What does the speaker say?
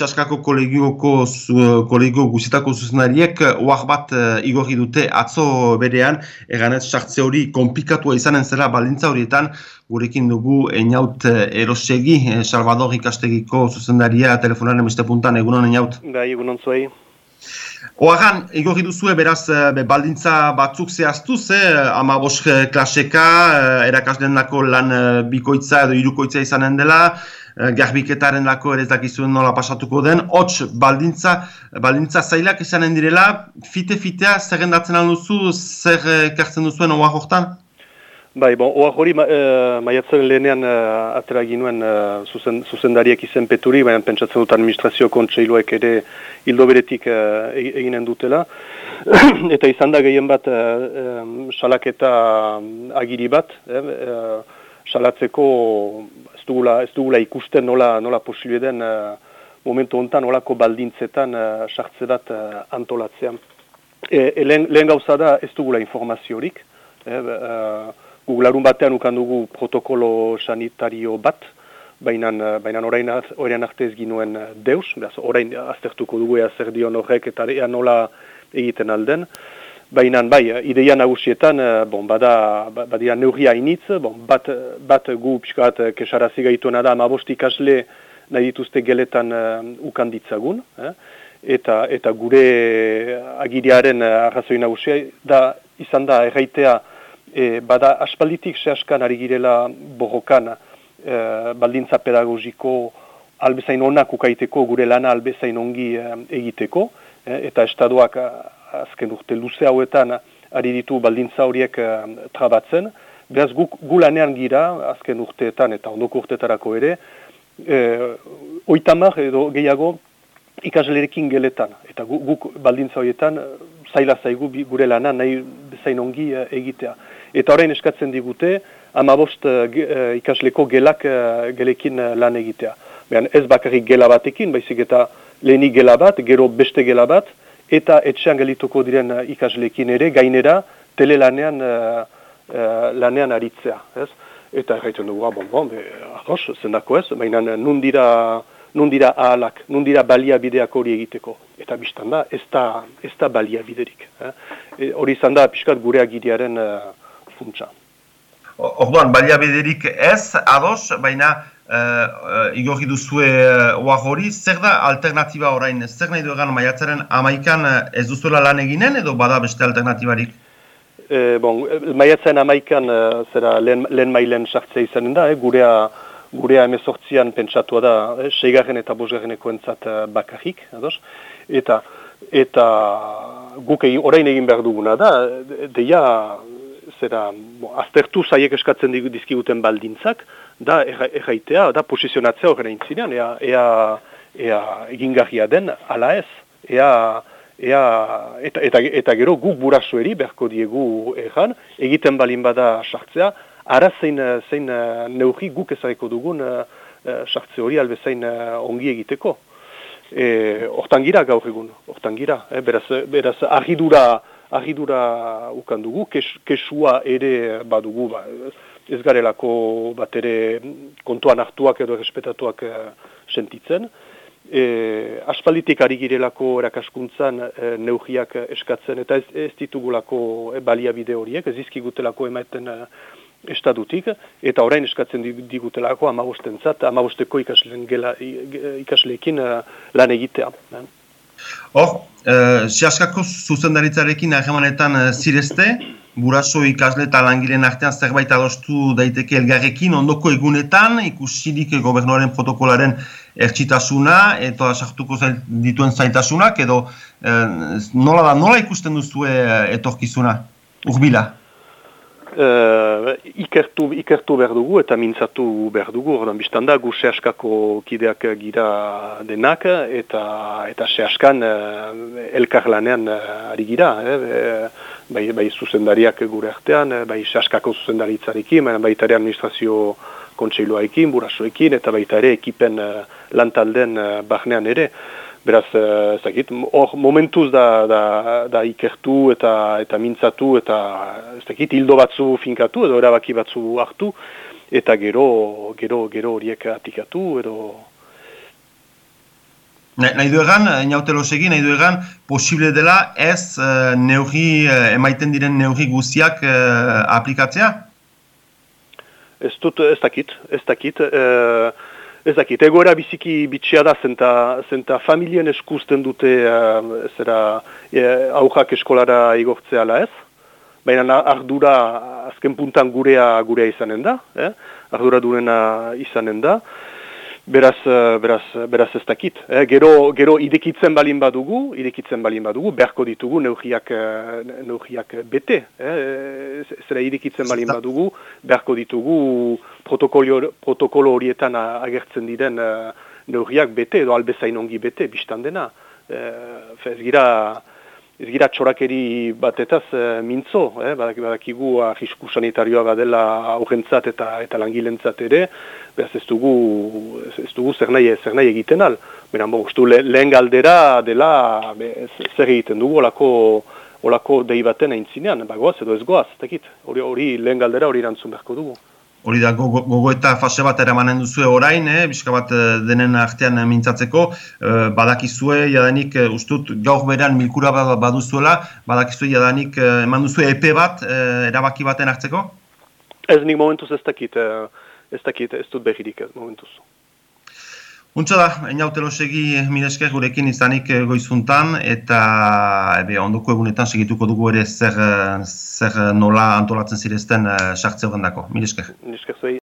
Saskako kolegioko kolegio guzitako zuzendariek oak bat igorri dute atzo berean, eganez sartze hori komplikatua izanen zela baldintza horietan, gurekin dugu eniaut erosegi, Salvador ikastegiko zuzendaria telefonaren beste puntan, egunon eniaut? Bai, egunon zuei. Oagan, igorri duzue beraz be, baldintza batzuk zehaztuz, eh? ama bosk klaseka, erakasden lan bikoitza edo irukoitza izanen dela, Eh, garbiketaren lako ere dakizuen nola pasatuko den, hots baldintza, baldintza zailak izanen direla, fite-fitea zer gendatzen alduzu, zer kartzen duzuen oa hortan? Bai, bon, oa hori ma, e, maiatzen lehenean e, atera ginuen e, zuzen, zuzendariak izen peturi, baina pentsatzen dut administrazio kontseiloek ere hildo beretik e, eginen dutela. eta izan da gehien bat e, salaketa agiri bat, e, salatzeko ez dugula, ez dugula ikusten nola, nola posible den uh, momentu honetan nolako baldintzetan uh, sartze bat uh, antolatzean. E, e, lehen, lehen gauza da ez dugula informaziorik. E, uh, Googlarun batean ukan dugu protokolo sanitario bat, baina orain, orain arte ez ginuen deus, beraz, orain aztertuko dugu ea zer dion horrek eta ea nola egiten alden. Baina, bai, ideia nagusietan, eh, bon, bada, ba, badira neurria initz, bon, bat, bat gu pixkat kesarazi gaituena da, amabost ikasle nahi dituzte geletan uh, ukan ditzagun, eh? eta, eta gure agiriaren arrazoi nagusia, da, izan da, erraitea, e, bada aspalditik sehaskan ari girela borrokan baldintza pedagogiko albezain onak ukaiteko, gure lana albezain ongi egiteko, eta estaduak azken urte luze hauetan ari ditu baldintza horiek uh, trabatzen. Beraz, guk gulanean gira, azken urteetan eta ondoko urteetarako ere, eh, oitamak edo gehiago ikaslerekin geletan. Eta guk, guk baldintza horietan eh, zaila zaigu gure lana nahi bezain ongi uh, egitea. Eta orain eskatzen digute, amabost uh, ikasleko gelak gelekin lan egitea. Behan ez bakarrik gela batekin, baizik eta lehenik gela bat, gero beste gela bat, eta etxean gelituko diren uh, ikaslekin ere, gainera, tele lanean, uh, lanean aritzea. Ez? Eta erraiten dugu, ah, bon, bon, be, arroz, zendako ez, baina nun dira, nun dira ahalak, nun dira baliabideak hori egiteko. Eta biztan da, ez da, ez da baliabiderik. Eh? E, hori izan da, pixkat gure agiriaren uh, funtsa. Orduan, baliabiderik ez, ados, baina uh, igorri duzue uh, hori, zer da alternatiba orain, zer nahi duegan maiatzaren amaikan ez duzuela lan eginen edo bada beste alternatibarik? E, bon, maiatzaren amaikan uh, zera lehen, lehen mailen sartzea izanen da, eh, gurea, gurea emezortzian pentsatua da, eh, seigarren eta bosgarreneko entzat uh, bakarrik, ados? eta eta guk orain egin behar duguna da, deia zera, bo, aztertu zaiek eskatzen dizkiguten baldintzak, da erraitea, da posizionatzea horren intzinean, ea, ea, ea egingarria den, ala ez, ea, ea, eta, eta, eta gero guk buraso eri, berko diegu erran, egiten balin bada sartzea, ara zein, zein uh, neurri guk ezareko dugun uh, sartze hori albezain ongi egiteko. E, hortan gira gaur egun, hortan gira, eh, beraz, beraz argidura, argidura ukan dugu, kes, kesua ere badugu, ba, ez garelako bat ere kontuan hartuak edo respetatuak uh, sentitzen. E, aspalitik ari girelako erakaskuntzan e, neugiak eskatzen eta ez, ez ditugulako e, baliabide horiek, ez izkigutelako ematen uh, estadutik, eta orain eskatzen digutelako amabosten zat, amabosteko ikasleekin uh, lan egitea. Hor, uh, siaskako zuzendaritzarekin ahemanetan uh, zirezte, buraso ikasle eta langileen artean zerbait adostu daiteke elgarrekin, ondoko egunetan, ikusirik gobernuaren protokolaren ertsitasuna, eta sartuko dituen zaitasunak, edo uh, nola da, nola ikusten duzue etorkizuna, urbila? Uh, ikertu, ikertu behar dugu eta mintzatu behar dugu, ordan biztan da, gu sehaskako kideak gira denak eta eta sehaskan uh, elkar lanean uh, ari gira, eh? bai, bai zuzendariak gure artean, bai sehaskako zuzendaritzarekin, baita ere administrazio kontseiloaekin, burasoekin eta baita ere ekipen uh, lantalden uh, bahnean ere. Beraz, eh, ez dakit, hor momentuz da, da, da ikertu eta eta mintzatu eta ez dakit, hildo batzu finkatu edo erabaki batzu hartu eta gero gero gero horiek atikatu edo Nahi du egan, inaute nahi du egan, posible dela ez uh, neurri, emaiten diren neurri guztiak aplikatzea? Ez dut, ez dakit, ez dakit. Uh, ez dakit, egoera biziki bitxia da, zenta, zenta familien eskusten dute uh, zera, aurrak eskolara igortzea la ez. Baina ardura azken puntan gurea gurea izanen da, eh? ardura durena izanen da. Beraz, eh, beraz, beraz ez dakit. Eh? Gero, gero idekitzen balin badugu, idekitzen balin badugu, beharko ditugu neugiak, eh, neugiak bete. Eh? Zera idekitzen balin badugu, beharko ditugu protokolo horietan agertzen diren neugiak bete, edo albezain ongi bete, biztan dena. Eh, ez gira, ez gira txorakeri batetaz e, mintzo, eh? badakigu ahisku sanitarioa badela aurrentzat eta, eta langilentzat ere, behaz ez dugu, ez dugu zer, nahi, zer nahi egiten al. Beran, bo, ustu, lehen galdera dela be, zer egiten dugu olako, olako dei baten aintzinean, ba, goaz edo ez goaz, hori, hori lehen galdera hori erantzun beharko dugu. Hori da, gogo eta fase bat eramanen duzue orain, eh? bizka bat eh, denen artean mintzatzeko, eh, badakizue, jadanik, eh, ustut, gaur beran milkura baduzuela, badakizue, jadanik, eman duzue EP bat, erabaki baten hartzeko? Ez nik momentuz ez dakit, ez dakit, ez dut behirik momentuz. Untsa da, eniautelo segi minesker gurekin izanik goizuntan eta ebe, ondoko egunetan segituko dugu ere zer, zer nola antolatzen zirezten sartze horren dako. Minesker. Minesker